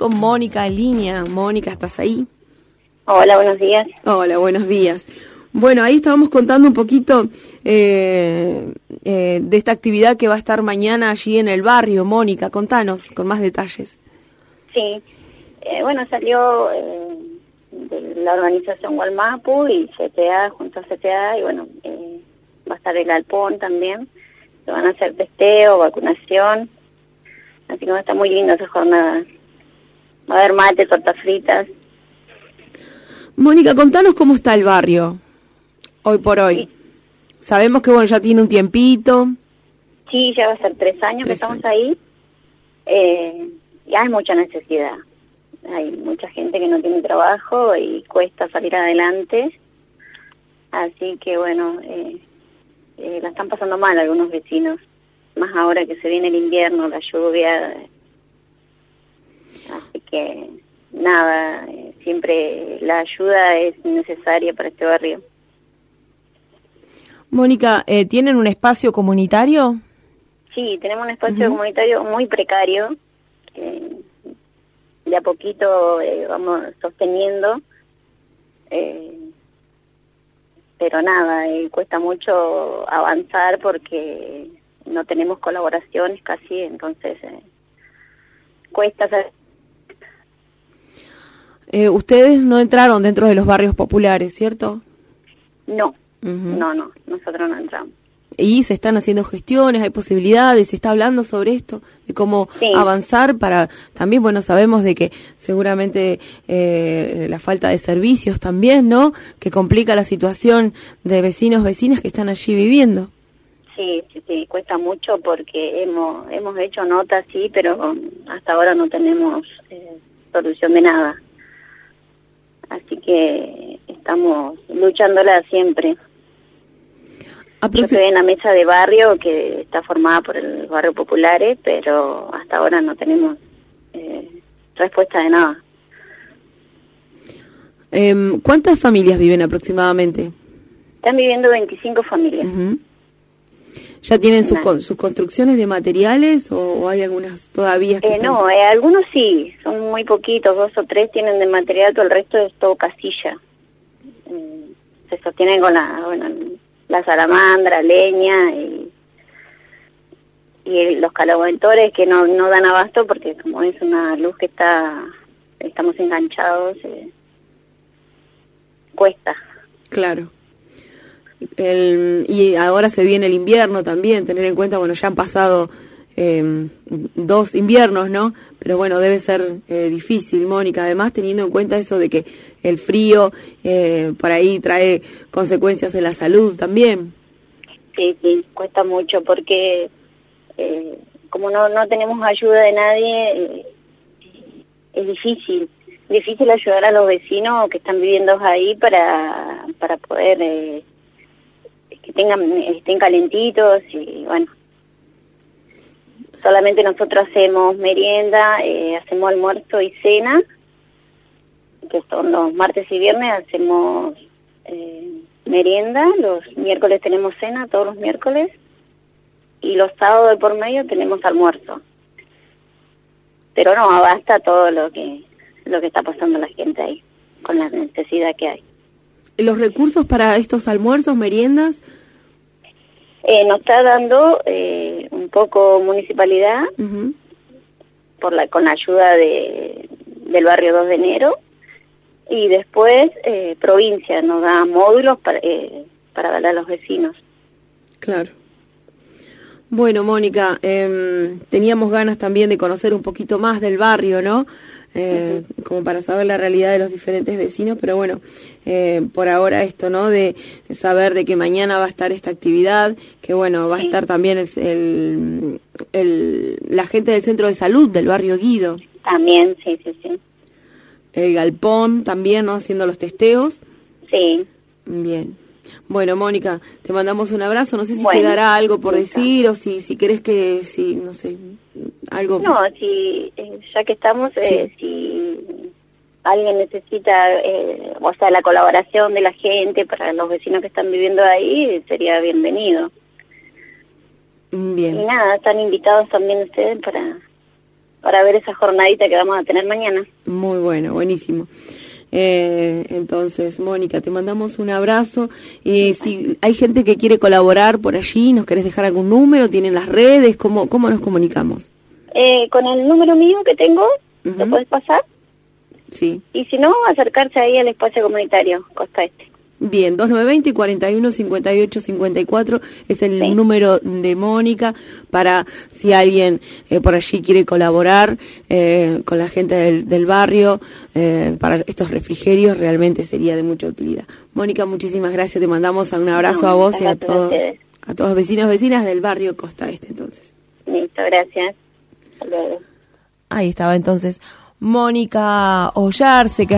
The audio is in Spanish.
con Mónica en línea. Mónica, ¿estás ahí? Hola, buenos días. Hola, buenos días. Bueno, ahí estábamos contando un poquito eh, eh, de esta actividad que va a estar mañana allí en el barrio. Mónica, contanos con más detalles. Sí, eh, bueno, salió de la organización Walmapu y CTA, junto a CTA, y bueno, va a estar el Alpón también. Se van a hacer testeo, vacunación. Así que va a estar muy lindo esa jornada. Va a haber mate, tortas fritas. Mónica, contanos cómo está el barrio hoy por hoy. Sabemos que bueno ya tiene un tiempito. Sí, ya va a ser tres años que estamos ahí. Eh, y hay mucha necesidad. Hay mucha gente que no tiene trabajo y cuesta salir adelante. Así que bueno, eh, eh, la están pasando mal algunos vecinos. Más ahora que se viene el invierno, la lluvia. Que nada, eh, siempre la ayuda es necesaria para este barrio. Mónica, eh, ¿tienen un espacio comunitario? Sí, tenemos un espacio comunitario muy precario, que de a poquito eh, vamos sosteniendo, eh, pero nada, cuesta mucho avanzar porque no tenemos colaboraciones casi, entonces cuesta hacer... ustedes no entraron dentro de los barrios populares, ¿cierto? No, no, no, nosotros no entramos. Y se están haciendo gestiones, hay posibilidades, se está hablando sobre esto, de cómo avanzar para, también, bueno, sabemos de que seguramente eh, la falta de servicios también, ¿no? Que complica la situación de vecinos, vecinas que están allí viviendo. Sí, sí, sí, cuesta mucho porque hemos, hemos hecho notas, sí, pero hasta ahora no tenemos eh, solución de nada. Así que estamos luchándola siempre. Yo estoy en la mesa de barrio que está formada por el barrio Populares, pero hasta ahora no tenemos eh, respuesta de nada. Em, ¿Cuántas familias viven aproximadamente? Están viviendo 25 familias. ¿Ya tienen sus, sus construcciones de materiales o, hay algunas todavía? Que eh, No, eh, algunos sí, son muy poquitos, dos o tres tienen de material, todo el resto es todo casilla. Mm, se sostienen con la, bueno, la salamandra, leña y, y los caloventores que no, no dan abasto porque como es una luz que está, estamos enganchados, eh, cuesta. Claro. El, y ahora se viene el invierno también, tener en cuenta, bueno, ya han pasado eh, dos inviernos, ¿no? Pero bueno, debe ser eh, difícil, Mónica, además teniendo en cuenta eso de que el frío eh, por ahí trae consecuencias en la salud también. Sí, sí, cuesta mucho porque eh, como no, no tenemos ayuda de nadie, eh, es difícil, difícil ayudar a los vecinos que están viviendo ahí para, para poder que tengan estén calentitos y bueno Solamente nosotros hacemos merienda, eh, hacemos almuerzo y cena, que son los martes y viernes, hacemos eh, merienda, los miércoles tenemos cena, todos los miércoles, y los sábados de por medio tenemos almuerzo. Pero no, basta todo lo que, lo que está pasando la gente ahí, con la necesidad que hay. ¿Los recursos para estos almuerzos, meriendas, eh, nos está dando eh, un poco municipalidad por la con la ayuda de, del barrio 2 de enero y después eh, provincia nos da módulos para, eh, para darle a los vecinos. Claro. Bueno, Mónica, eh, teníamos ganas también de conocer un poquito más del barrio, ¿no? Eh, como para saber la realidad de los diferentes vecinos, pero bueno, eh, por ahora esto, ¿no? De saber de que mañana va a estar esta actividad, que bueno, va a estar también el, el, la gente del centro de salud del barrio Guido. También, sí, sí, sí. El galpón también, ¿no? Haciendo los testeos. Sí. Bien. Bueno, Mónica, te mandamos un abrazo. No sé si quedará algo por decir o si, si querés que, si, no sé, algo. No, si, eh, ya que estamos, eh, si alguien necesita, eh, o sea, la colaboración de la gente para los vecinos que están viviendo ahí, sería bienvenido. Bien. Y nada, están invitados también ustedes para, para ver esa jornadita que vamos a tener mañana. Muy bueno, buenísimo. Eh, entonces, Mónica, te mandamos un abrazo. y si hay gente que quiere colaborar por allí, ¿nos querés dejar algún número? ¿Tienen las redes? ¿Cómo, cómo nos comunicamos? Eh, con el número mío que tengo, ¿lo puedes pasar? Sí. Y si no, acercarse ahí al espacio comunitario Costa Este. Bien, 2920 y 41 58 54 es el número de Mónica para si alguien eh, por allí quiere colaborar eh, con la gente del, barrio eh, para estos refrigerios realmente sería de mucha utilidad. Mónica, muchísimas gracias, te mandamos un abrazo a vos y a todos a todos vecinos vecinas del barrio Costa Este entonces. Listo, gracias. Ahí estaba entonces Mónica Ollarse que